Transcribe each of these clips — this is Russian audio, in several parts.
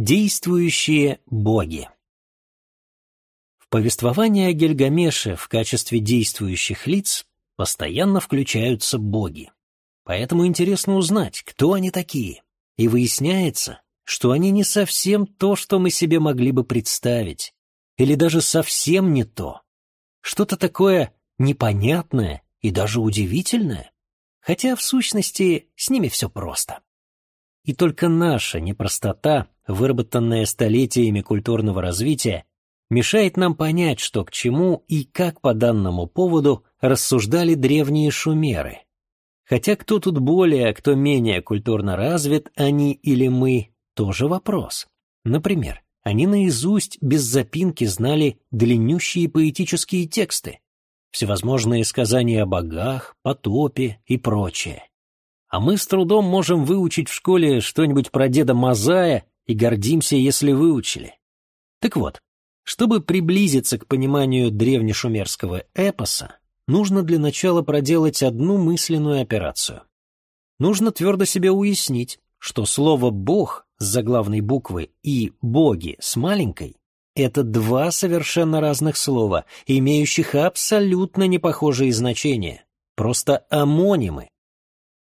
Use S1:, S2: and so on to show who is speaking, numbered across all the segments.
S1: Действующие боги В повествовании о Гильгамеше в качестве действующих лиц постоянно включаются боги. Поэтому интересно узнать, кто они такие. И выясняется, что они не совсем то, что мы себе могли бы представить. Или даже совсем не то. Что-то такое непонятное и даже удивительное. Хотя, в сущности, с ними все просто. И только наша непростота, выработанная столетиями культурного развития, мешает нам понять, что к чему и как по данному поводу рассуждали древние шумеры. Хотя кто тут более, а кто менее культурно развит, они или мы, тоже вопрос. Например, они наизусть без запинки знали длиннющие поэтические тексты, всевозможные сказания о богах, потопе и прочее. А мы с трудом можем выучить в школе что-нибудь про деда Мазая и гордимся, если выучили. Так вот, чтобы приблизиться к пониманию древнешумерского эпоса, нужно для начала проделать одну мысленную операцию. Нужно твердо себе уяснить, что слово «бог» с заглавной буквы и «боги» с маленькой — это два совершенно разных слова, имеющих абсолютно непохожие значения, просто амонимы.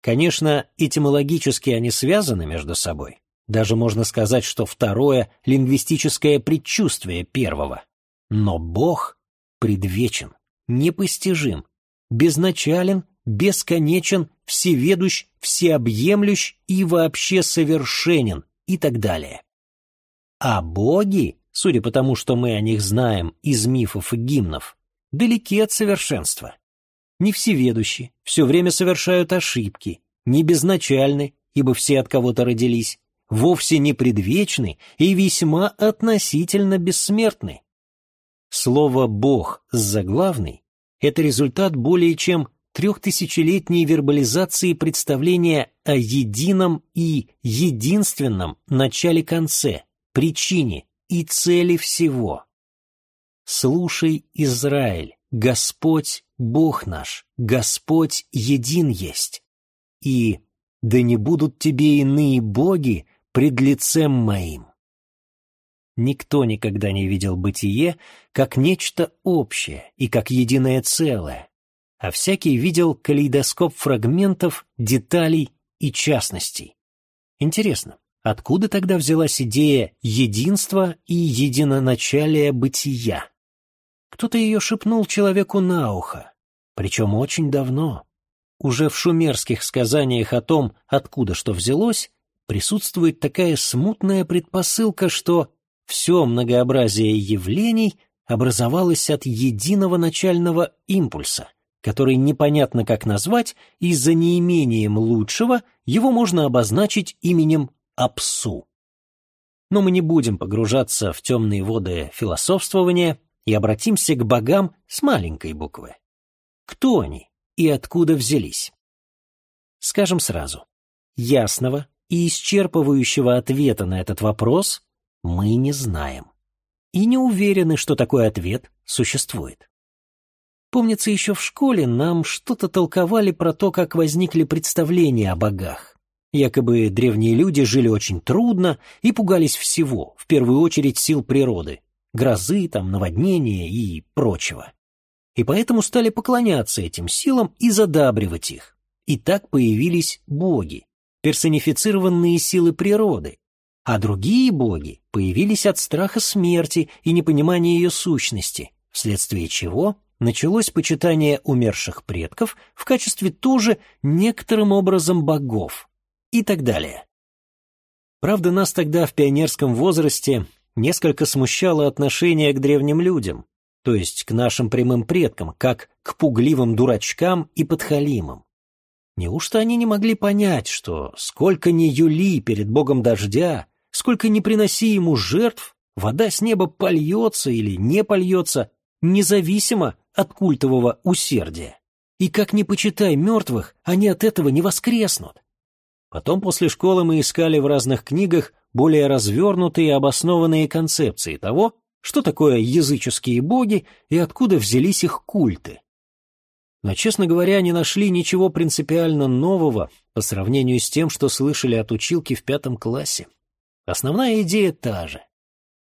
S1: Конечно, этимологически они связаны между собой, даже можно сказать, что второе — лингвистическое предчувствие первого. Но Бог предвечен, непостижим, безначален, бесконечен, всеведущ, всеобъемлющ и вообще совершенен и так далее. А боги, судя по тому, что мы о них знаем из мифов и гимнов, далеки от совершенства. Не всеведущи, все время совершают ошибки, не безначальны, ибо все от кого-то родились, вовсе не предвечны и весьма относительно бессмертны. Слово «бог» с заглавной — это результат более чем трехтысячелетней вербализации представления о едином и единственном начале-конце, причине и цели всего. «Слушай, Израиль, Господь, Бог наш, Господь един есть, и да не будут тебе иные боги, пред лицем моим. Никто никогда не видел бытие как нечто общее и как единое целое, а всякий видел калейдоскоп фрагментов, деталей и частностей. Интересно, откуда тогда взялась идея единства и единоначалия бытия? Кто-то ее шепнул человеку на ухо, причем очень давно. Уже в шумерских сказаниях о том, откуда что взялось, присутствует такая смутная предпосылка, что все многообразие явлений образовалось от единого начального импульса, который непонятно как назвать, и за неимением лучшего его можно обозначить именем Апсу. Но мы не будем погружаться в темные воды философствования и обратимся к богам с маленькой буквы. Кто они и откуда взялись? Скажем сразу, ясного, и исчерпывающего ответа на этот вопрос мы не знаем. И не уверены, что такой ответ существует. Помнится, еще в школе нам что-то толковали про то, как возникли представления о богах. Якобы древние люди жили очень трудно и пугались всего, в первую очередь сил природы, грозы, там, наводнения и прочего. И поэтому стали поклоняться этим силам и задабривать их. И так появились боги, персонифицированные силы природы, а другие боги появились от страха смерти и непонимания ее сущности, вследствие чего началось почитание умерших предков в качестве тоже некоторым образом богов и так далее. Правда, нас тогда в пионерском возрасте несколько смущало отношение к древним людям, то есть к нашим прямым предкам, как к пугливым дурачкам и подхалимам. Неужто они не могли понять, что сколько ни юли перед богом дождя, сколько ни приноси ему жертв, вода с неба польется или не польется, независимо от культового усердия. И как ни почитай мертвых, они от этого не воскреснут. Потом после школы мы искали в разных книгах более развернутые и обоснованные концепции того, что такое языческие боги и откуда взялись их культы но, честно говоря, не нашли ничего принципиально нового по сравнению с тем, что слышали от училки в пятом классе. Основная идея та же.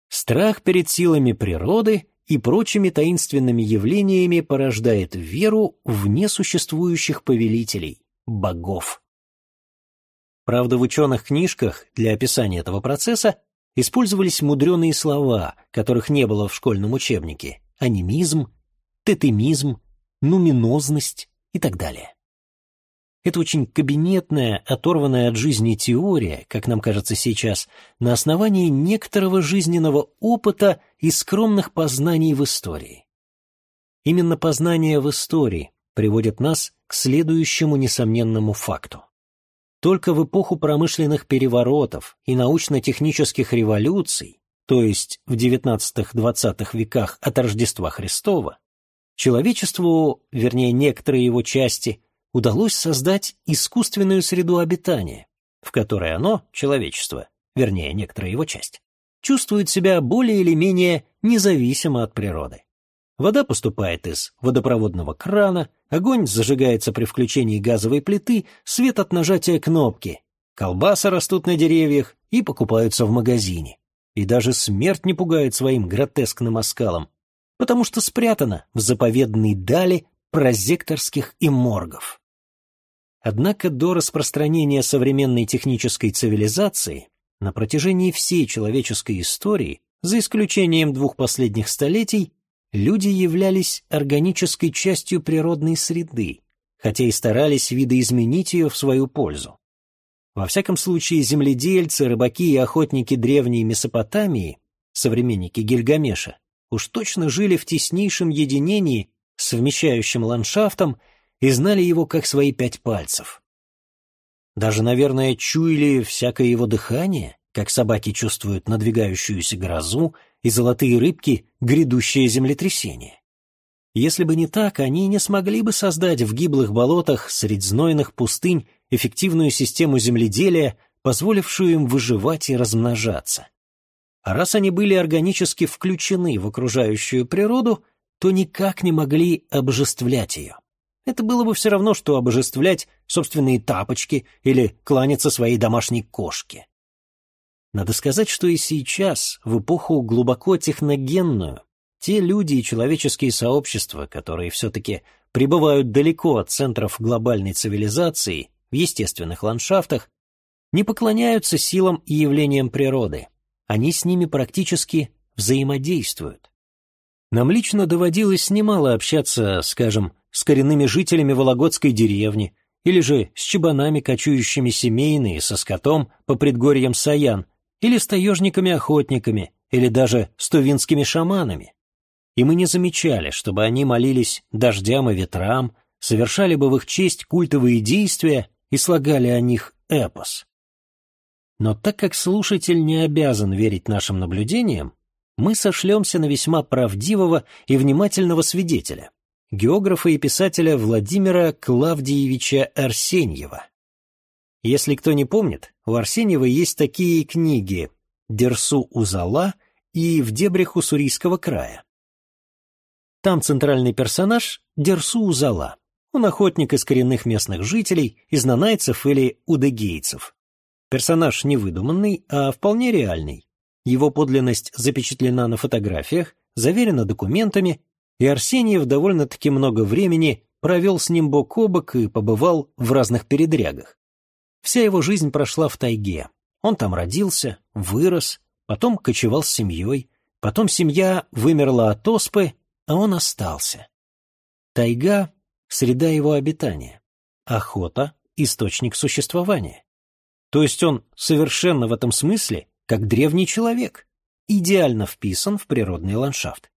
S1: Страх перед силами природы и прочими таинственными явлениями порождает веру в несуществующих повелителей, богов. Правда, в ученых книжках для описания этого процесса использовались мудреные слова, которых не было в школьном учебнике – анимизм, тотемизм, нуминозность и так далее. Это очень кабинетная, оторванная от жизни теория, как нам кажется сейчас, на основании некоторого жизненного опыта и скромных познаний в истории. Именно познания в истории приводят нас к следующему несомненному факту. Только в эпоху промышленных переворотов и научно-технических революций, то есть в XIX-XX веках от Рождества Христова, человечеству, вернее некоторые его части, удалось создать искусственную среду обитания, в которой оно, человечество, вернее, некоторая его часть, чувствует себя более или менее независимо от природы. Вода поступает из водопроводного крана, огонь зажигается при включении газовой плиты, свет от нажатия кнопки, колбасы растут на деревьях и покупаются в магазине. И даже смерть не пугает своим гротескным оскалом, потому что спрятана в заповедной дали прозекторских и моргов. Однако до распространения современной технической цивилизации на протяжении всей человеческой истории, за исключением двух последних столетий, люди являлись органической частью природной среды, хотя и старались видоизменить ее в свою пользу. Во всяком случае, земледельцы, рыбаки и охотники древней Месопотамии, современники Гильгамеша, уж точно жили в теснейшем единении, совмещающим ландшафтом и знали его как свои пять пальцев. Даже, наверное, чуяли всякое его дыхание, как собаки чувствуют надвигающуюся грозу и золотые рыбки грядущее землетрясение. Если бы не так, они не смогли бы создать в гиблых болотах средь знойных пустынь эффективную систему земледелия, позволившую им выживать и размножаться. А раз они были органически включены в окружающую природу, то никак не могли обожествлять ее. Это было бы все равно, что обожествлять собственные тапочки или кланяться своей домашней кошке. Надо сказать, что и сейчас, в эпоху глубоко техногенную, те люди и человеческие сообщества, которые все-таки пребывают далеко от центров глобальной цивилизации, в естественных ландшафтах, не поклоняются силам и явлениям природы. Они с ними практически взаимодействуют. Нам лично доводилось немало общаться, скажем, с коренными жителями Вологодской деревни, или же с чебанами, кочующими семейные, со скотом по предгорьям Саян, или с таежниками-охотниками, или даже с тувинскими шаманами. И мы не замечали, чтобы они молились дождям и ветрам, совершали бы в их честь культовые действия и слагали о них эпос. Но так как слушатель не обязан верить нашим наблюдениям, мы сошлемся на весьма правдивого и внимательного свидетеля, географа и писателя Владимира Клавдиевича Арсеньева. Если кто не помнит, у Арсеньева есть такие книги «Дерсу Узала» и «В дебрях Уссурийского края». Там центральный персонаж — Дерсу Узала. Он охотник из коренных местных жителей, из нанайцев или удыгейцев. Персонаж не выдуманный, а вполне реальный. Его подлинность запечатлена на фотографиях, заверена документами и Арсеньев довольно-таки много времени провел с ним бок о бок и побывал в разных передрягах. Вся его жизнь прошла в тайге. Он там родился, вырос, потом кочевал с семьей, потом семья вымерла от оспы, а он остался. Тайга — среда его обитания, охота — источник существования. То есть он совершенно в этом смысле как древний человек, идеально вписан в природный ландшафт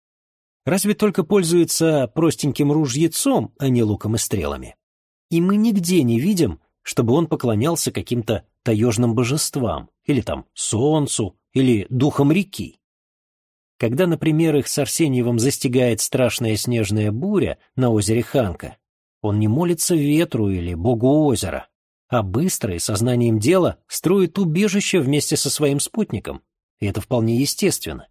S1: разве только пользуется простеньким ружьецом, а не луком и стрелами. И мы нигде не видим, чтобы он поклонялся каким-то таежным божествам, или там солнцу, или духам реки. Когда, например, их с Арсеньевым застигает страшная снежная буря на озере Ханка, он не молится ветру или богу озера, а быстро и сознанием дела строит убежище вместе со своим спутником, и это вполне естественно.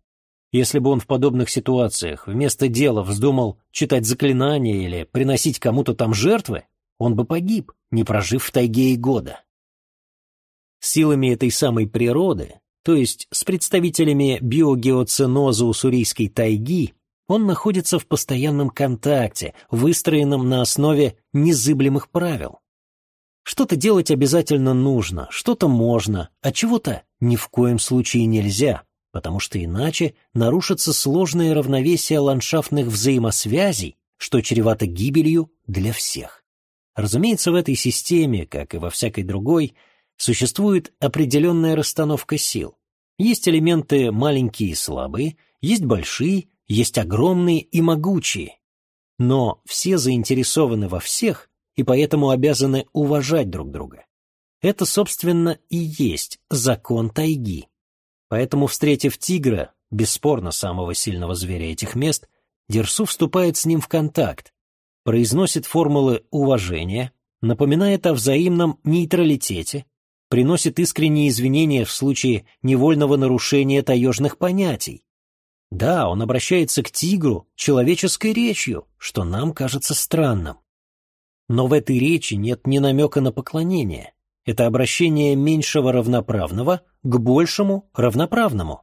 S1: Если бы он в подобных ситуациях вместо дела вздумал читать заклинания или приносить кому-то там жертвы, он бы погиб, не прожив в тайге и года. Силами этой самой природы то есть с представителями биогеоценоза уссурийской тайги, он находится в постоянном контакте, выстроенном на основе незыблемых правил. Что-то делать обязательно нужно, что-то можно, а чего-то ни в коем случае нельзя, потому что иначе нарушится сложное равновесие ландшафтных взаимосвязей, что чревато гибелью для всех. Разумеется, в этой системе, как и во всякой другой, существует определенная расстановка сил. Есть элементы маленькие и слабые, есть большие, есть огромные и могучие. Но все заинтересованы во всех и поэтому обязаны уважать друг друга. Это, собственно, и есть закон тайги. Поэтому, встретив тигра, бесспорно самого сильного зверя этих мест, Дерсу вступает с ним в контакт, произносит формулы уважения, напоминает о взаимном нейтралитете, приносит искренние извинения в случае невольного нарушения таежных понятий. Да, он обращается к тигру человеческой речью, что нам кажется странным. Но в этой речи нет ни намека на поклонение. Это обращение меньшего равноправного к большему равноправному.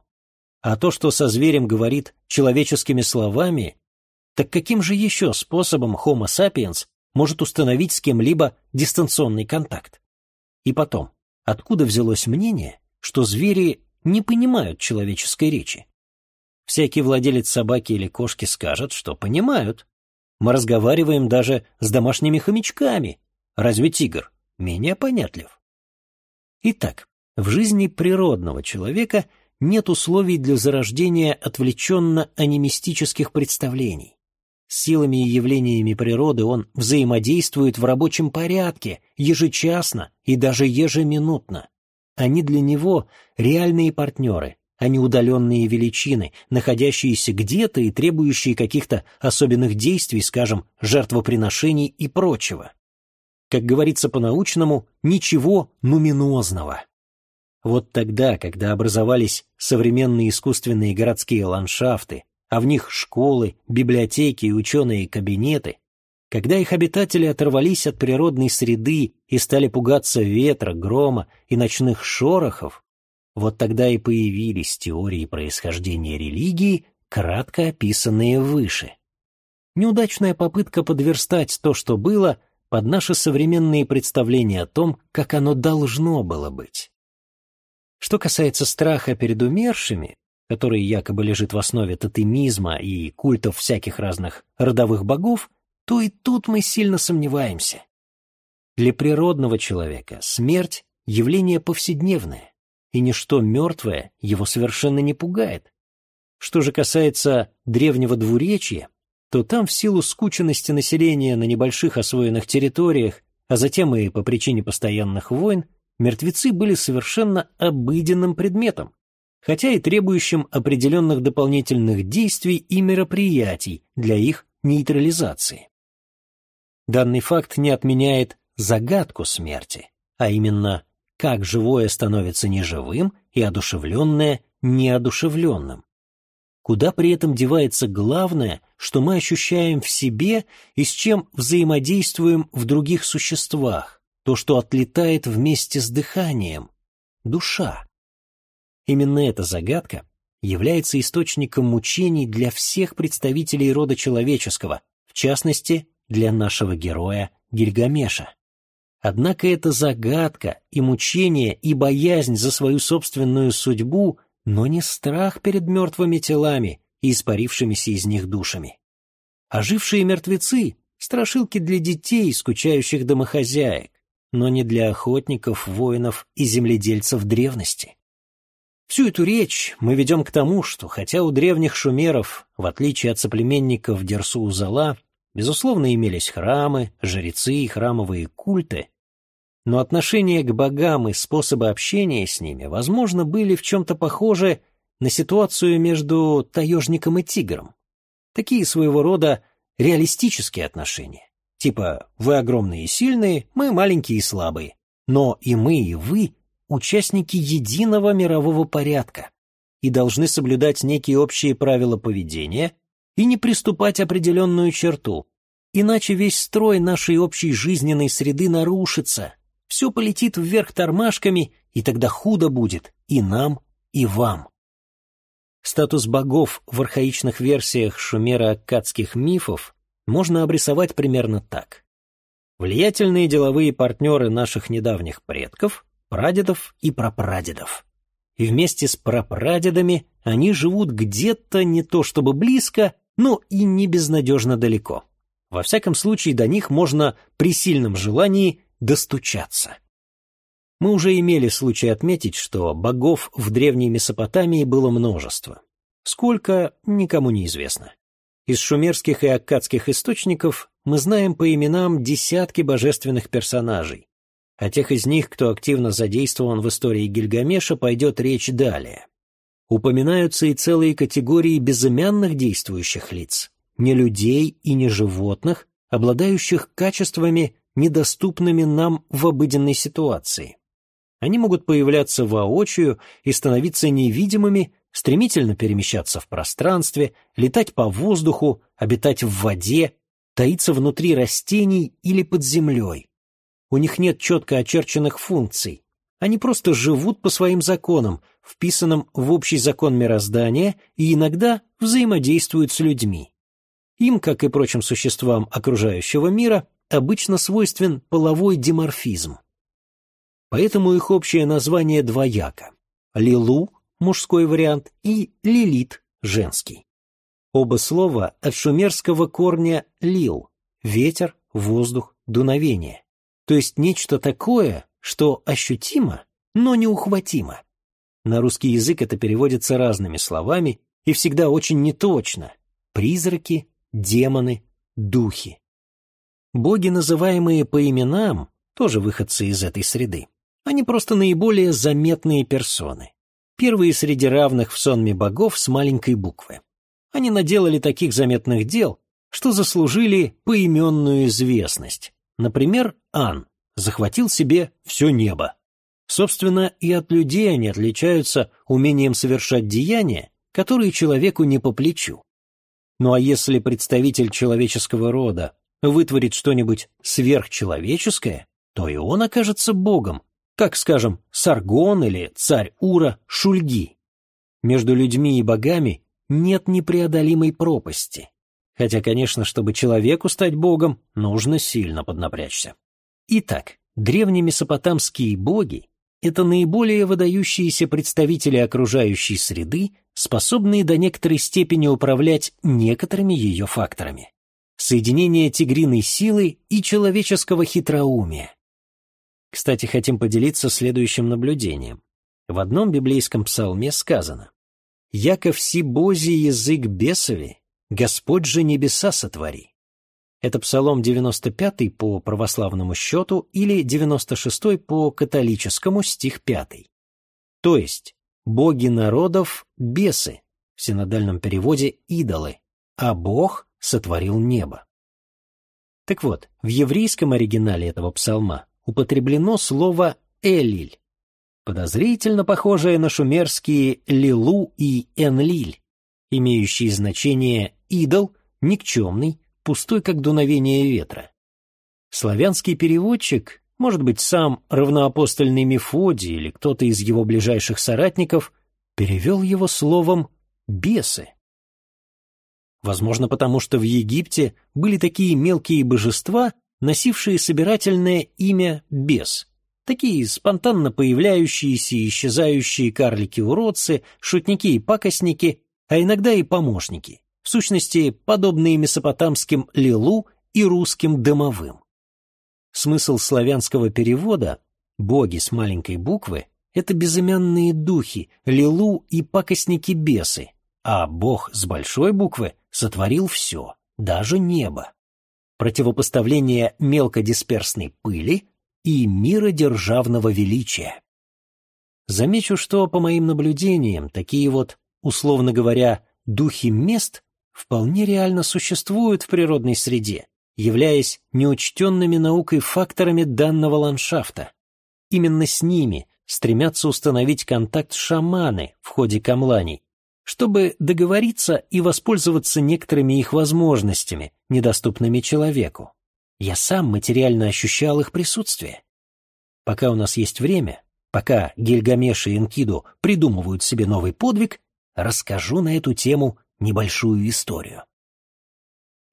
S1: А то, что со зверем говорит человеческими словами, так каким же еще способом Homo sapiens может установить с кем-либо дистанционный контакт? И потом, откуда взялось мнение, что звери не понимают человеческой речи? Всякий владелец собаки или кошки скажет, что понимают. Мы разговариваем даже с домашними хомячками. Разве тигр менее понятлив? Итак, в жизни природного человека нет условий для зарождения отвлеченно-анимистических представлений. С силами и явлениями природы он взаимодействует в рабочем порядке, ежечасно и даже ежеминутно. Они для него реальные партнеры, а не удаленные величины, находящиеся где-то и требующие каких-то особенных действий, скажем, жертвоприношений и прочего. Как говорится по-научному, ничего нуминозного. Вот тогда, когда образовались современные искусственные городские ландшафты, а в них школы, библиотеки и ученые кабинеты, когда их обитатели оторвались от природной среды и стали пугаться ветра, грома и ночных шорохов, вот тогда и появились теории происхождения религии, кратко описанные выше. Неудачная попытка подверстать то, что было, под наши современные представления о том, как оно должно было быть. Что касается страха перед умершими, который якобы лежит в основе тотемизма и культов всяких разных родовых богов, то и тут мы сильно сомневаемся. Для природного человека смерть — явление повседневное, и ничто мертвое его совершенно не пугает. Что же касается древнего двуречья, то там в силу скученности населения на небольших освоенных территориях, а затем и по причине постоянных войн, мертвецы были совершенно обыденным предметом, хотя и требующим определенных дополнительных действий и мероприятий для их нейтрализации. Данный факт не отменяет загадку смерти, а именно, как живое становится неживым и одушевленное неодушевленным куда при этом девается главное, что мы ощущаем в себе и с чем взаимодействуем в других существах, то, что отлетает вместе с дыханием — душа. Именно эта загадка является источником мучений для всех представителей рода человеческого, в частности, для нашего героя Гильгамеша. Однако эта загадка и мучение, и боязнь за свою собственную судьбу но не страх перед мертвыми телами и испарившимися из них душами. Ожившие мертвецы — страшилки для детей, скучающих домохозяек, но не для охотников, воинов и земледельцев древности. Всю эту речь мы ведем к тому, что хотя у древних шумеров, в отличие от соплеменников Дерсу-Узала, безусловно имелись храмы, жрецы и храмовые культы, но отношение к богам и способы общения с ними, возможно, были в чем-то похожи на ситуацию между таежником и тигром. Такие своего рода реалистические отношения. Типа «вы огромные и сильные, мы маленькие и слабые». Но и мы, и вы — участники единого мирового порядка и должны соблюдать некие общие правила поведения и не приступать определенную черту, иначе весь строй нашей общей жизненной среды нарушится, все полетит вверх тормашками, и тогда худо будет и нам, и вам. Статус богов в архаичных версиях шумеро-аккадских мифов можно обрисовать примерно так. Влиятельные деловые партнеры наших недавних предков, прадедов и прапрадедов. И вместе с прапрадедами они живут где-то не то чтобы близко, но и не безнадежно далеко. Во всяком случае, до них можно при сильном желании достучаться. Мы уже имели случай отметить, что богов в древней Месопотамии было множество. Сколько, никому не известно. Из шумерских и аккадских источников мы знаем по именам десятки божественных персонажей. О тех из них, кто активно задействован в истории Гильгамеша, пойдет речь далее. Упоминаются и целые категории безымянных действующих лиц, не людей и не животных, обладающих качествами, недоступными нам в обыденной ситуации. Они могут появляться воочию и становиться невидимыми, стремительно перемещаться в пространстве, летать по воздуху, обитать в воде, таиться внутри растений или под землей. У них нет четко очерченных функций. Они просто живут по своим законам, вписанным в общий закон мироздания, и иногда взаимодействуют с людьми. Им, как и прочим существам окружающего мира, обычно свойствен половой диморфизм. Поэтому их общее название двояко. Лилу – мужской вариант и Лилит – женский. Оба слова от шумерского корня «лил» – ветер, воздух, дуновение. То есть нечто такое, что ощутимо, но неухватимо. На русский язык это переводится разными словами и всегда очень неточно. Призраки, демоны, духи. Боги, называемые по именам, тоже выходцы из этой среды. Они просто наиболее заметные персоны. Первые среди равных в сонме богов с маленькой буквы. Они наделали таких заметных дел, что заслужили поименную известность. Например, Ан захватил себе все небо. Собственно, и от людей они отличаются умением совершать деяния, которые человеку не по плечу. Ну а если представитель человеческого рода вытворит что-нибудь сверхчеловеческое, то и он окажется богом, как, скажем, Саргон или царь Ура Шульги. Между людьми и богами нет непреодолимой пропасти. Хотя, конечно, чтобы человеку стать богом, нужно сильно поднапрячься. Итак, древние месопотамские боги — это наиболее выдающиеся представители окружающей среды, способные до некоторой степени управлять некоторыми ее факторами. Соединение тигриной силы и человеческого хитроумия. Кстати, хотим поделиться следующим наблюдением. В одном библейском псалме сказано «Яко все бози язык бесови, Господь же небеса сотвори». Это псалом 95 по православному счету или 96 по католическому стих 5. То есть боги народов — бесы, в синодальном переводе — идолы, а Бог сотворил небо. Так вот, в еврейском оригинале этого псалма употреблено слово «элиль», подозрительно похожее на шумерские «лилу» и «энлиль», имеющие значение «идол», «никчемный», «пустой, как дуновение ветра». Славянский переводчик, может быть, сам равноапостольный Мефодий или кто-то из его ближайших соратников, перевел его словом «бесы». Возможно, потому что в Египте были такие мелкие божества, носившие собирательное имя бес. Такие спонтанно появляющиеся и исчезающие карлики-уродцы, шутники и пакостники, а иногда и помощники, в сущности, подобные месопотамским лилу и русским дымовым. Смысл славянского перевода «боги с маленькой буквы» — это безымянные духи, лилу и пакостники-бесы, а бог с большой буквы сотворил все, даже небо противопоставление мелкодисперсной пыли и мира державного величия. Замечу, что, по моим наблюдениям, такие вот, условно говоря, духи мест вполне реально существуют в природной среде, являясь неучтенными наукой факторами данного ландшафта. Именно с ними стремятся установить контакт шаманы в ходе камланий, чтобы договориться и воспользоваться некоторыми их возможностями, недоступными человеку. Я сам материально ощущал их присутствие. Пока у нас есть время, Пока Гильгамеш и Энкиду придумывают себе новый подвиг, расскажу на эту тему небольшую историю.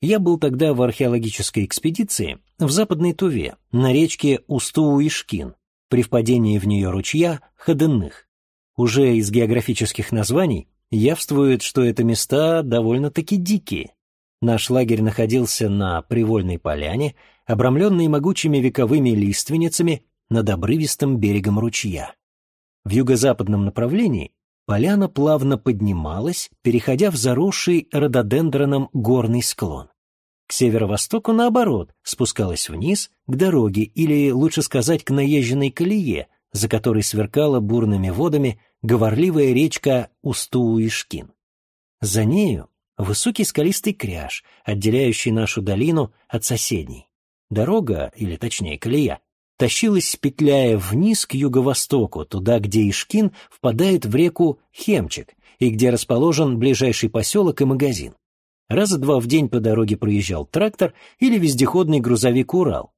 S1: Я был тогда в археологической экспедиции в Западной Туве, на речке Устуу-Ишкин, при впадении в нее ручья Ходынных. Уже из географических названий явствует, что это места довольно-таки дикие. Наш лагерь находился на привольной поляне, обрамленной могучими вековыми лиственницами над обрывистым берегом ручья. В юго-западном направлении поляна плавно поднималась, переходя в заросший рододендроном горный склон. К северо-востоку, наоборот, спускалась вниз, к дороге, или, лучше сказать, к наезженной колее, за которой сверкала бурными водами говорливая речка Устуу-Ишкин. За нею высокий скалистый кряж, отделяющий нашу долину от соседней. Дорога, или точнее колея, тащилась, петляя вниз к юго-востоку, туда, где Ишкин впадает в реку Хемчик и где расположен ближайший поселок и магазин. Раза два в день по дороге проезжал трактор или вездеходный грузовик «Урал».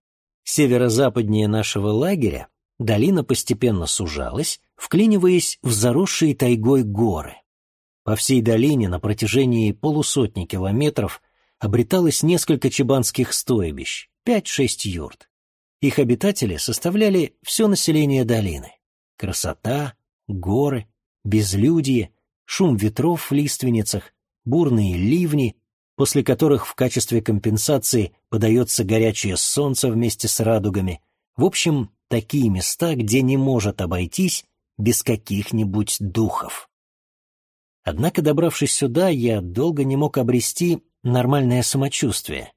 S1: Северо-западнее нашего лагеря долина постепенно сужалась, вклиниваясь в заросшие тайгой горы. По всей долине на протяжении полусотни километров обреталось несколько чебанских стойбищ, пять-шесть юрт. Их обитатели составляли все население долины. Красота, горы, безлюдье, шум ветров в лиственницах, бурные ливни, после которых в качестве компенсации подается горячее солнце вместе с радугами. В общем, такие места, где не может обойтись без каких-нибудь духов. Однако, добравшись сюда, я долго не мог обрести нормальное самочувствие.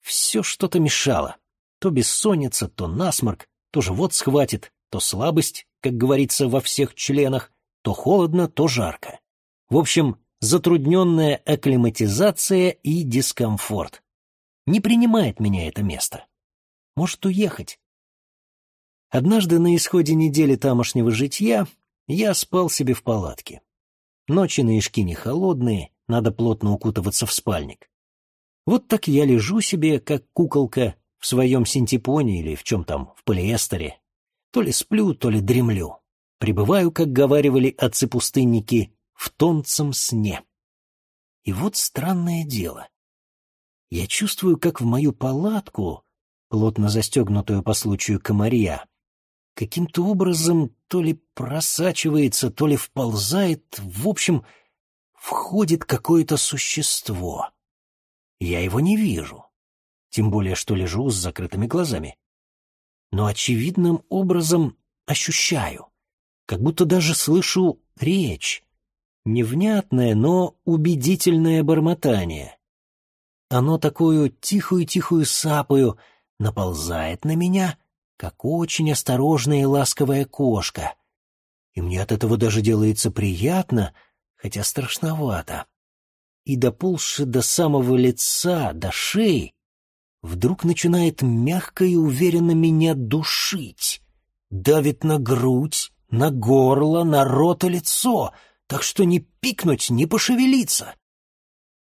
S1: Все что-то мешало. То бессонница, то насморк, то живот схватит, то слабость, как говорится, во всех членах, то холодно, то жарко. В общем, затрудненная акклиматизация и дискомфорт. Не принимает меня это место. Может уехать. Однажды на исходе недели тамошнего житья я спал себе в палатке. Ночи на Ишкине холодные, надо плотно укутываться в спальник. Вот так я лежу себе, как куколка, в своем синтепоне или в чем там, в полиэстере. То ли сплю, то ли дремлю. Пребываю, как говаривали отцы-пустынники, в тонцем сне. И вот странное дело. Я чувствую, как в мою палатку, плотно застегнутую по случаю комарья, каким-то образом то ли просачивается, то ли вползает, в общем, входит какое-то существо. Я его не вижу, тем более что лежу с закрытыми глазами. Но очевидным образом ощущаю, как будто даже слышу речь, невнятное, но убедительное бормотание. Оно такую тихую-тихую сапою наползает на меня — как очень осторожная и ласковая кошка. И мне от этого даже делается приятно, хотя страшновато. И доползши до самого лица, до шеи, вдруг начинает мягко и уверенно меня душить. Давит на грудь, на горло, на рот и лицо, так что не пикнуть, не пошевелиться.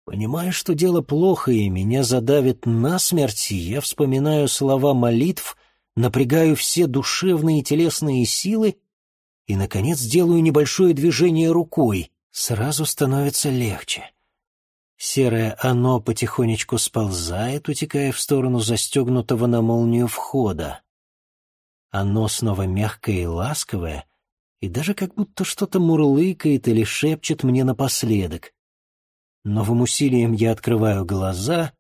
S1: Понимая, что дело плохо и меня задавит насмерть, я вспоминаю слова молитв — напрягаю все душевные и телесные силы и, наконец, делаю небольшое движение рукой. Сразу становится легче. Серое оно потихонечку сползает, утекая в сторону застегнутого на молнию входа. Оно снова мягкое и ласковое, и даже как будто что-то мурлыкает или шепчет мне напоследок. Новым усилием я открываю глаза,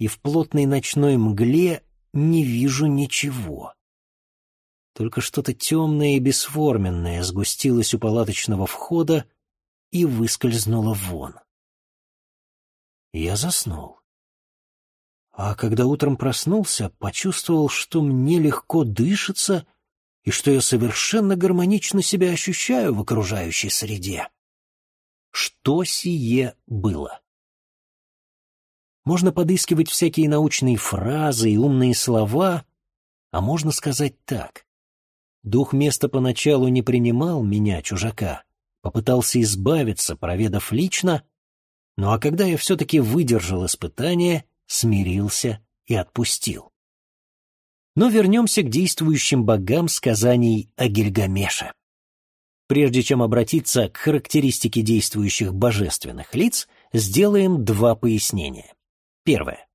S1: и в плотной ночной мгле не вижу ничего. Только что-то темное и бесформенное сгустилось у палаточного входа и выскользнуло вон. Я заснул. А когда утром проснулся, почувствовал, что мне легко дышится и что я совершенно гармонично себя ощущаю в окружающей среде. Что сие было? Можно подыскивать всякие научные фразы и умные слова, а можно сказать так. Дух места поначалу не принимал меня, чужака, попытался избавиться, проведав лично, ну а когда я все-таки выдержал испытание, смирился и отпустил. Но вернемся к действующим богам сказаний о Гильгамеше. Прежде чем обратиться к характеристике действующих божественных лиц, сделаем два пояснения. Первое.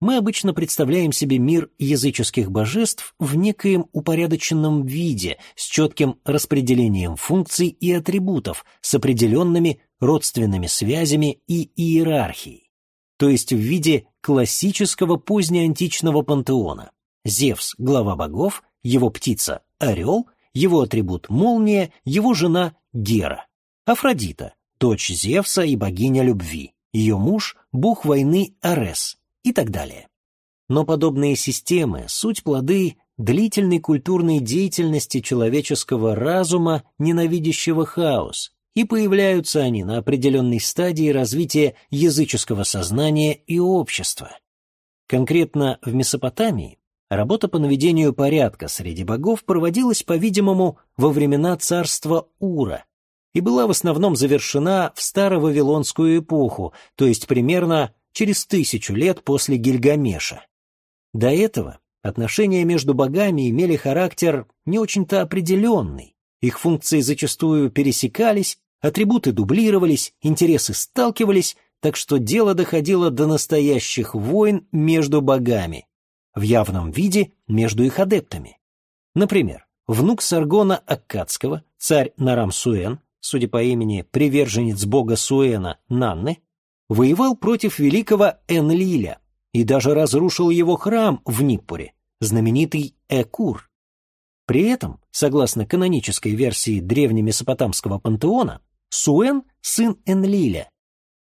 S1: Мы обычно представляем себе мир языческих божеств в некоем упорядоченном виде, с четким распределением функций и атрибутов, с определенными родственными связями и иерархией, то есть в виде классического позднеантичного пантеона. Зевс – глава богов, его птица – орел, его атрибут – молния, его жена – Гера. Афродита – дочь Зевса и богиня любви, ее муж – бог войны Арес и так далее. Но подобные системы – суть плоды длительной культурной деятельности человеческого разума, ненавидящего хаос, и появляются они на определенной стадии развития языческого сознания и общества. Конкретно в Месопотамии работа по наведению порядка среди богов проводилась, по-видимому, во времена царства Ура и была в основном завершена в старовавилонскую эпоху, то есть примерно через тысячу лет после Гильгамеша. До этого отношения между богами имели характер не очень-то определенный, их функции зачастую пересекались, атрибуты дублировались, интересы сталкивались, так что дело доходило до настоящих войн между богами, в явном виде между их адептами. Например, внук Саргона Аккадского, царь Нарам-Суэн, судя по имени приверженец бога Суэна Нанны, воевал против великого Энлиля и даже разрушил его храм в Ниппуре, знаменитый Экур. При этом, согласно канонической версии древнемесопотамского пантеона, Суэн — сын Энлиля.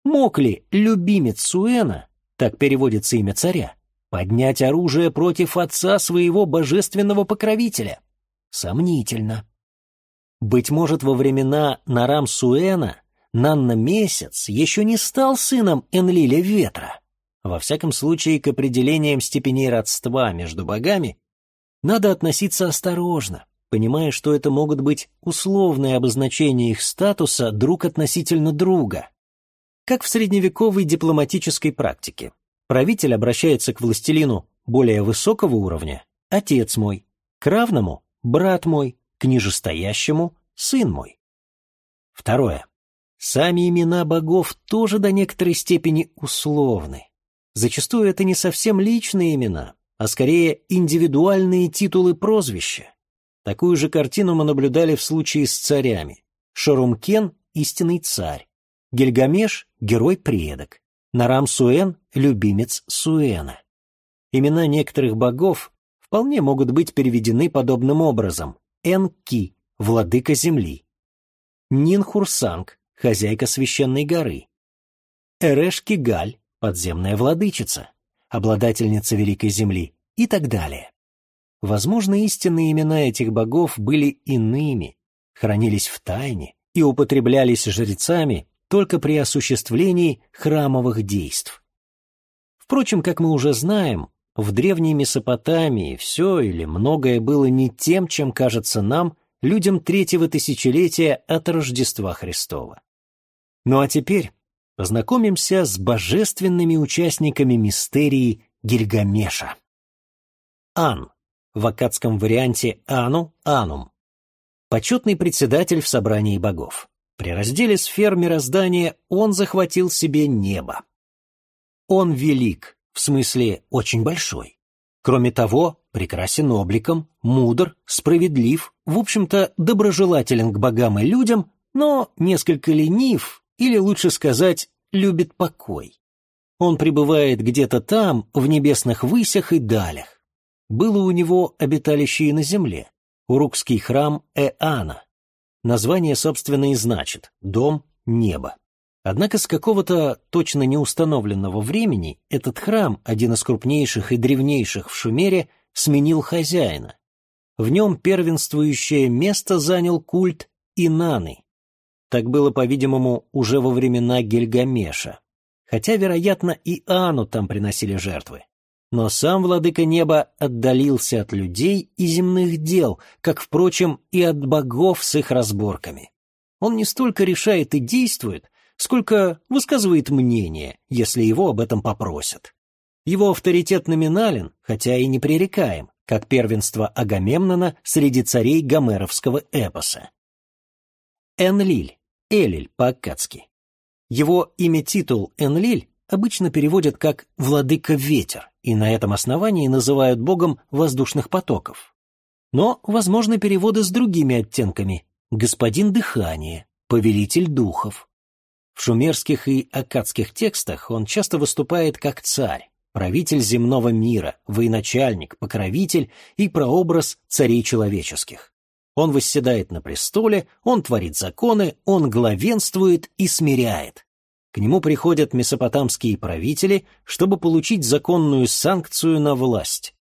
S1: Мог ли любимец Суэна, так переводится имя царя, поднять оружие против отца своего божественного покровителя? Сомнительно. Быть может, во времена Нарам Суэна Нанна Месяц еще не стал сыном Энлиля Ветра. Во всяком случае, к определениям степеней родства между богами надо относиться осторожно, понимая, что это могут быть условные обозначения их статуса друг относительно друга. Как в средневековой дипломатической практике. Правитель обращается к властелину более высокого уровня «отец мой», к равному «брат мой», к нижестоящему «сын мой». Второе. Сами имена богов тоже до некоторой степени условны. Зачастую это не совсем личные имена, а скорее индивидуальные титулы-прозвища. Такую же картину мы наблюдали в случае с царями. Шарумкен — истинный царь, Гильгамеш — герой-предок, Нарам-Суэн — любимец Суэна. Имена некоторых богов вполне могут быть переведены подобным образом. Энки — владыка земли. Нинхурсанг — хозяйка священной горы. Эрешкигаль — подземная владычица, обладательница великой земли и так далее. Возможно, истинные имена этих богов были иными, хранились в тайне и употреблялись жрецами только при осуществлении храмовых действий. Впрочем, как мы уже знаем, в древней Месопотамии все или многое было не тем, чем кажется нам, людям третьего тысячелетия от Рождества Христова. Ну а теперь познакомимся с божественными участниками мистерии Гильгамеша. Ан в аккадском варианте Ану – Анум. Почетный председатель в собрании богов. При разделе сфер мироздания он захватил себе небо. Он велик, в смысле очень большой. Кроме того, прекрасен обликом, мудр, справедлив, в общем-то, доброжелателен к богам и людям, но несколько ленив, или лучше сказать, любит покой. Он пребывает где-то там, в небесных высях и далях. Было у него обиталище и на земле, урукский храм Эана. Название, собственно, и значит «дом неба». Однако с какого-то точно неустановленного времени этот храм, один из крупнейших и древнейших в Шумере, сменил хозяина. В нем первенствующее место занял культ Инаны. Так было, по-видимому, уже во времена Гильгамеша. Хотя, вероятно, и Ану там приносили жертвы. Но сам владыка неба отдалился от людей и земных дел, как, впрочем, и от богов с их разборками. Он не столько решает и действует, сколько высказывает мнение, если его об этом попросят. Его авторитет номинален, хотя и непререкаем, как первенство Агамемнона среди царей гомеровского эпоса. Энлиль, Элиль по-аккадски. Его имя-титул Энлиль обычно переводят как «владыка ветер», и на этом основании называют богом воздушных потоков. Но возможны переводы с другими оттенками «господин дыхание», «повелитель духов». В шумерских и аккадских текстах он часто выступает как царь, правитель земного мира, военачальник, покровитель и прообраз царей человеческих. Он восседает на престоле, он творит законы, он главенствует и смиряет. К нему приходят месопотамские правители, чтобы получить законную санкцию на власть.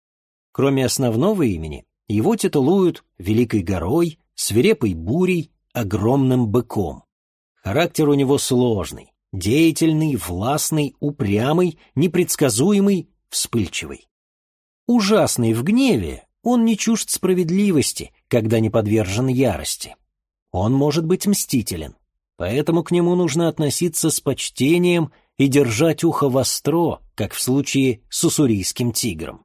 S1: Кроме основного имени, его титулуют Великой горой, свирепой бурей, огромным быком. Характер у него сложный, деятельный, властный, упрямый, непредсказуемый, вспыльчивый. Ужасный в гневе, он не чужд справедливости, когда не подвержен ярости. Он может быть мстителен, поэтому к нему нужно относиться с почтением и держать ухо востро, как в случае с уссурийским тигром.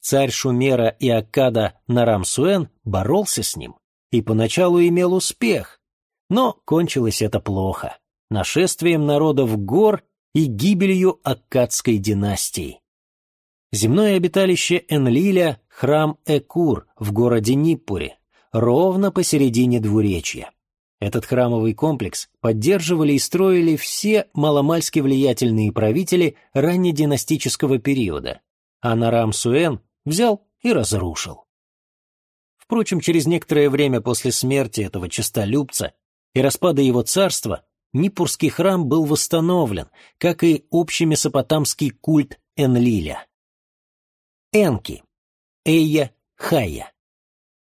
S1: Царь Шумера и Аккада Нарамсуэн боролся с ним и поначалу имел успех, но кончилось это плохо, нашествием народов гор и гибелью Аккадской династии. Земное обиталище Энлиля — храм Экур в городе Ниппуре, ровно посередине двуречья. Этот храмовый комплекс поддерживали и строили все маломальски влиятельные правители раннединастического периода, а Нарам-Суэн взял и разрушил. Впрочем, через некоторое время после смерти этого честолюбца и распада его царства Нипурский храм был восстановлен, как и общий месопотамский культ Энлиля. Энки, Эйя Хая.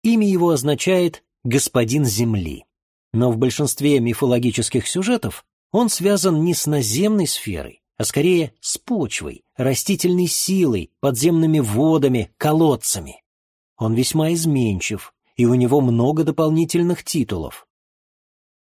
S1: Имя его означает «господин земли», но в большинстве мифологических сюжетов он связан не с наземной сферой, а скорее с почвой, растительной силой, подземными водами, колодцами. Он весьма изменчив, и у него много дополнительных титулов.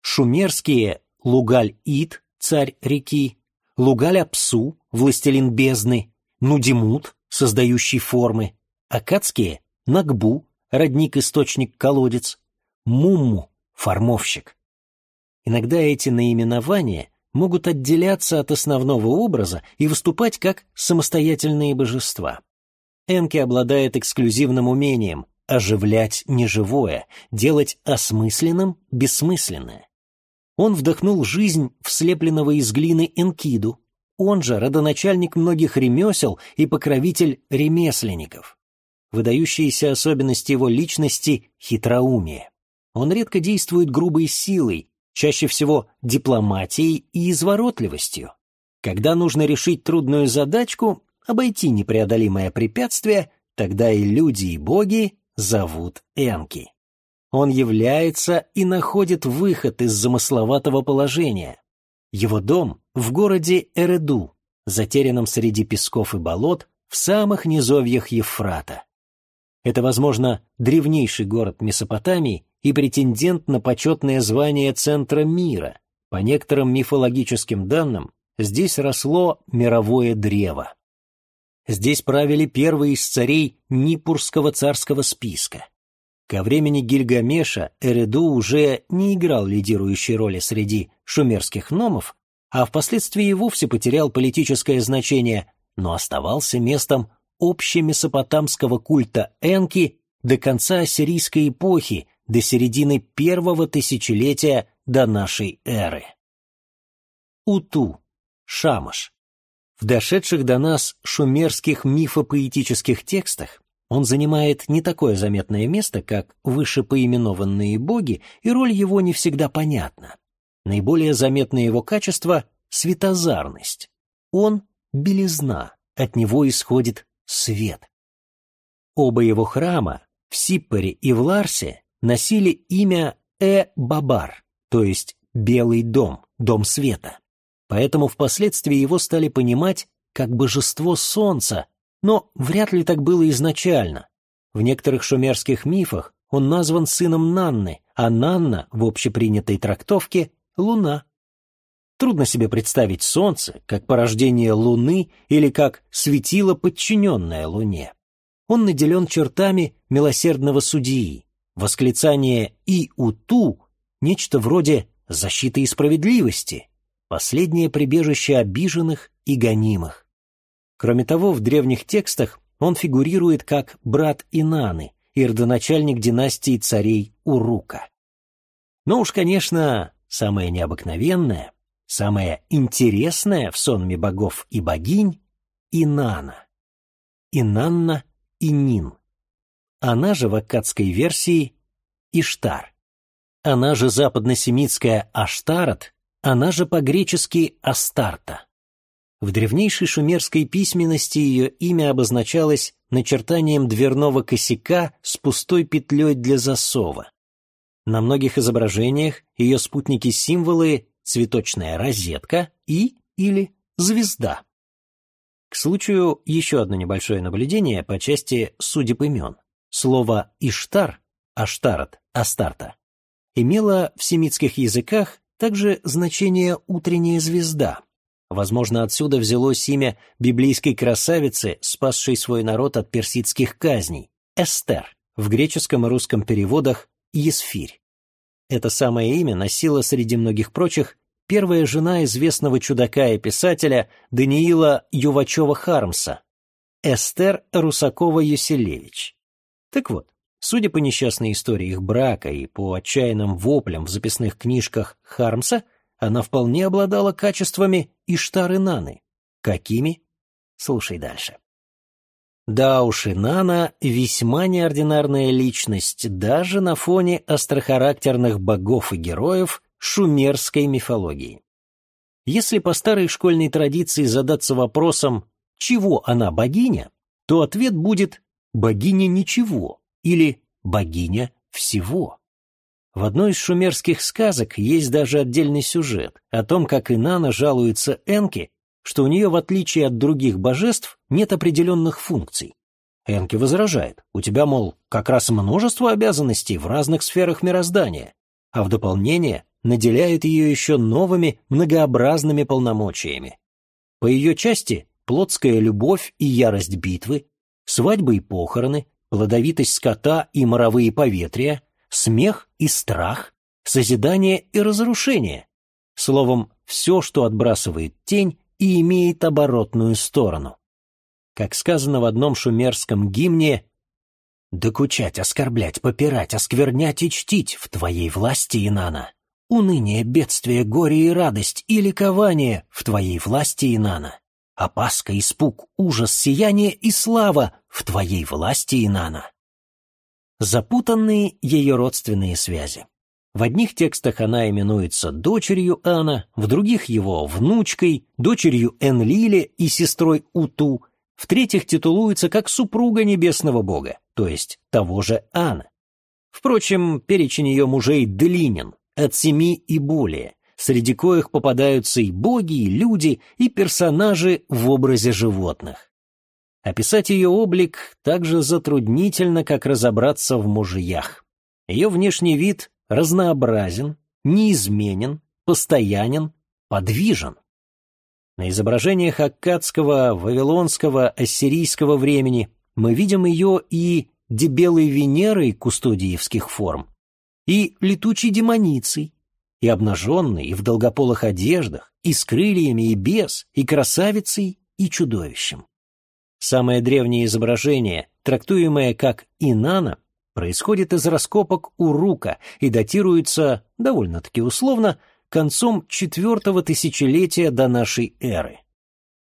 S1: Шумерские Лугаль-Ид, царь реки, Лугаль-Апсу, властелин бездны, Нудимут, создающий формы, Акадские — Нагбу, родник-источник-колодец, Мумму, формовщик. Иногда эти наименования могут отделяться от основного образа и выступать как самостоятельные божества. Энки обладает эксклюзивным умением оживлять неживое, делать осмысленным бессмысленное. Он вдохнул жизнь в слепленного из глины Энкиду, он же родоначальник многих ремесел и покровитель ремесленников. Выдающиеся особенности его личности — хитроумие. Он редко действует грубой силой, чаще всего дипломатией и изворотливостью. Когда нужно решить трудную задачку, обойти непреодолимое препятствие, тогда и люди, и боги зовут Энки. Он является и находит выход из замысловатого положения. Его дом в городе Эреду, затерянном среди песков и болот в самых низовьях Евфрата. Это, возможно, древнейший город Месопотамии и претендент на почетное звание центра мира. По некоторым мифологическим данным, здесь росло мировое древо. Здесь правили первые из царей Нипурского царского списка. Ко времени Гильгамеша Эреду уже не играл лидирующей роли среди шумерских номов, а впоследствии и вовсе потерял политическое значение, но оставался местом общемесопотамского культа Энки до конца ассирийской эпохи, до середины первого тысячелетия до нашей эры. Уту, Шамаш. В дошедших до нас шумерских мифопоэтических текстах он занимает не такое заметное место, как выше поименованные боги, и роль его не всегда понятна. Наиболее заметное его качество — светозарность. Он — белизна, от него исходит свет. Оба его храма, в Сиппаре и в Ларсе, носили имя Э-Бабар, то есть Белый дом, дом света. Поэтому впоследствии его стали понимать как божество солнца, но вряд ли так было изначально. В некоторых шумерских мифах он назван сыном Нанны, а Нанна в общепринятой трактовке — Луна. Трудно себе представить Солнце как порождение Луны или как светило, подчиненное Луне. он наделен чертами милосердного судьи. Восклицание «и уту» — нечто вроде защиты и справедливости, последнее прибежище обиженных и гонимых. Кроме того, в древних текстах он фигурирует как брат Инаны и родоначальник династии царей Урука. Но уж, конечно, самое необыкновенное, самое интересное в сонме богов и богинь — Инана. Инанна и Нин. Она же в аккадской версии Иштар. Она же западносемитская Аштарат, она же по-гречески Астарта. В древнейшей шумерской письменности ее имя обозначалось начертанием дверного косяка с пустой петлей для засова. На многих изображениях ее спутники-символы цветочная розетка и или звезда. К случаю еще одно небольшое наблюдение по части судеб имен. Слово «Иштар» — «Аштарат», «Астарта» имело в семитских языках также значение «утренняя звезда», Возможно, отсюда взялось имя библейской красавицы, спасшей свой народ от персидских казней, Эстер, в греческом и русском переводах Есфирь. Это самое имя носила среди многих прочих первая жена известного чудака и писателя Даниила Ювачева-Хармса, Эстер Русакова-Юселевич. Так вот, судя по несчастной истории их брака и по отчаянным воплям в записных книжках Хармса, она вполне обладала качествами Иштары Наны. Какими? Слушай дальше. Да уж и Нана весьма неординарная личность даже на фоне острохарактерных богов и героев шумерской мифологии. Если по старой школьной традиции задаться вопросом, чего она богиня, то ответ будет «богиня ничего» или «богиня всего». В одной из шумерских сказок есть даже отдельный сюжет о том, как Инана жалуется Энке, что у нее, в отличие от других божеств, нет определенных функций. Энке возражает, у тебя, мол, как раз множество обязанностей в разных сферах мироздания, а в дополнение наделяет ее еще новыми многообразными полномочиями. По ее части плотская любовь и ярость битвы, свадьбы и похороны, плодовитость скота и моровые поветрия, смех и страх, созидание и разрушение. Словом, все, что отбрасывает тень и имеет оборотную сторону. Как сказано в одном шумерском гимне «Докучать, оскорблять, попирать, осквернять и чтить в твоей власти, Инана. Уныние, бедствие, горе и радость и ликование в твоей власти, Инана. Опаска, испуг, ужас, сияние и слава в твоей власти, Инана запутанные ее родственные связи. В одних текстах она именуется дочерью Ана, в других его внучкой, дочерью Энлиле и сестрой Уту, в третьих титулуется как супруга небесного бога, то есть того же Ана. Впрочем, перечень ее мужей длинен, от семи и более, среди коих попадаются и боги, и люди, и персонажи в образе животных. Описать ее облик так же затруднительно, как разобраться в мужьях. Ее внешний вид разнообразен, неизменен, постоянен, подвижен. На изображениях аккадского, вавилонского, ассирийского времени мы видим ее и дебелой Венерой кустодиевских форм, и летучей демоницей, и обнаженной, и в долгополых одеждах, и с крыльями, и без, и красавицей, и чудовищем. Самое древнее изображение, трактуемое как Инана, происходит из раскопок Урука и датируется, довольно-таки условно, концом четвертого тысячелетия до нашей эры.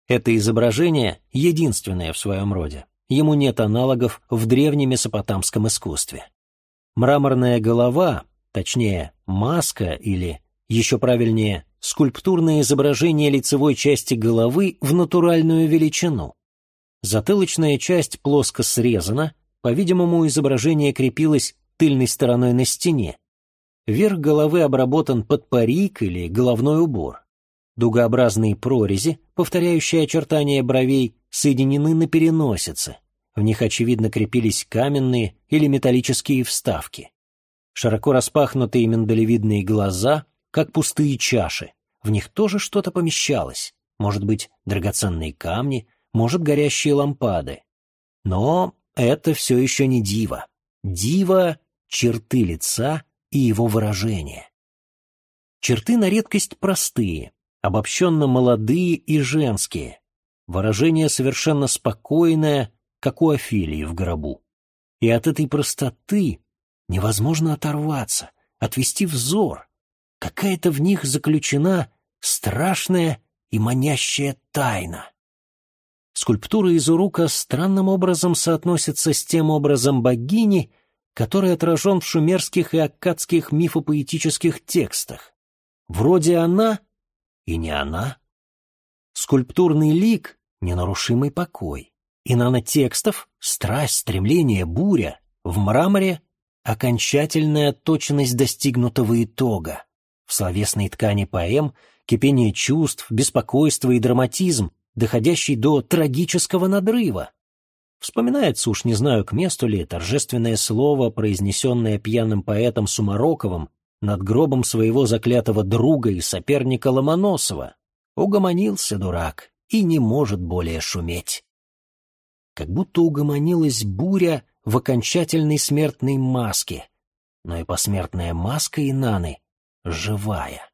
S1: Это изображение единственное в своем роде. Ему нет аналогов в древнем месопотамском искусстве. Мраморная голова, точнее, маска или, еще правильнее, скульптурное изображение лицевой части головы в натуральную величину. Затылочная часть плоско срезана, по-видимому, изображение крепилось тыльной стороной на стене. Верх головы обработан под парик или головной убор. Дугообразные прорези, повторяющие очертания бровей, соединены на переносице. В них, очевидно, крепились каменные или металлические вставки. Широко распахнутые миндалевидные глаза, как пустые чаши. В них тоже что-то помещалось. Может быть, драгоценные камни — может, горящие лампады. Но это все еще не диво. Диво — черты лица и его выражение. Черты на редкость простые, обобщенно молодые и женские. Выражение совершенно спокойное, как у Офелии в гробу. И от этой простоты невозможно оторваться, отвести взор. Какая-то в них заключена страшная и манящая тайна. Скульптура из урука странным образом соотносится с тем образом богини, который отражен в шумерских и аккадских мифопоэтических текстах. Вроде она и не она. Скульптурный лик — ненарушимый покой. И нанотекстов — страсть, стремление, буря. В мраморе — окончательная точность достигнутого итога. В словесной ткани поэм — кипение чувств, беспокойство и драматизм, доходящий до трагического надрыва. Вспоминается уж не знаю к месту ли торжественное слово, произнесенное пьяным поэтом Сумароковым над гробом своего заклятого друга и соперника Ломоносова. Угомонился дурак и не может более шуметь. Как будто угомонилась буря в окончательной смертной маске, но и посмертная маска Инаны живая.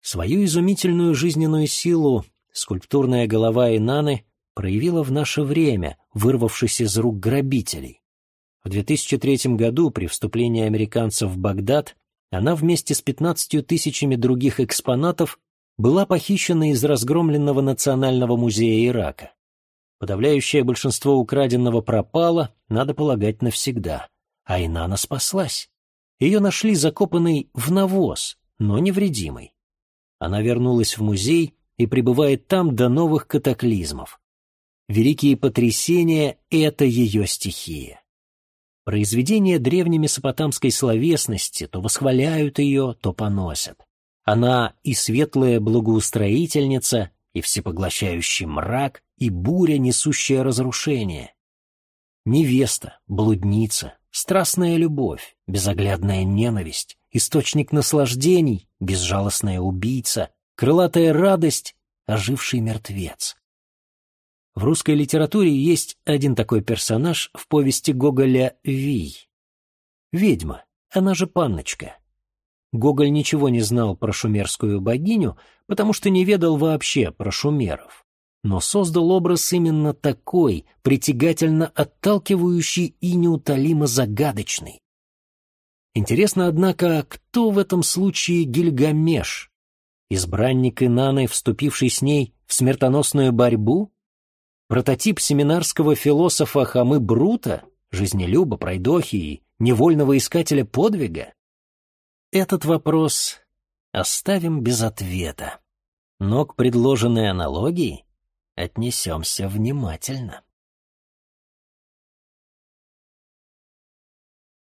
S1: Свою изумительную жизненную силу скульптурная голова Инаны проявила в наше время, вырвавшись из рук грабителей. В 2003 году при вступлении американцев в Багдад она вместе с 15 тысячами других экспонатов была похищена из разгромленного Национального музея Ирака. Подавляющее большинство украденного пропало, надо полагать, навсегда. А Инана спаслась. Ее нашли закопанной в навоз, но невредимой. Она вернулась в музей и пребывает там до новых катаклизмов. Великие потрясения — это ее стихия. Произведения древней месопотамской словесности то восхваляют ее, то поносят. Она и светлая благоустроительница, и всепоглощающий мрак, и буря, несущая разрушение. Невеста, блудница, страстная любовь, безоглядная ненависть, источник наслаждений, безжалостная убийца, крылатая радость, оживший мертвец. В русской литературе есть один такой персонаж в повести Гоголя «Вий». Ведьма, она же панночка. Гоголь ничего не знал про шумерскую богиню, потому что не ведал вообще про шумеров. Но создал образ именно такой, притягательно отталкивающий и неутолимо загадочный. Интересно, однако, кто в этом случае Гильгамеш? Избранник Инаны, вступивший с ней в смертоносную борьбу? Прототип семинарского философа Хамы Брута, жизнелюба, пройдохи и невольного искателя подвига? Этот вопрос оставим без ответа, но к предложенной аналогии отнесемся внимательно.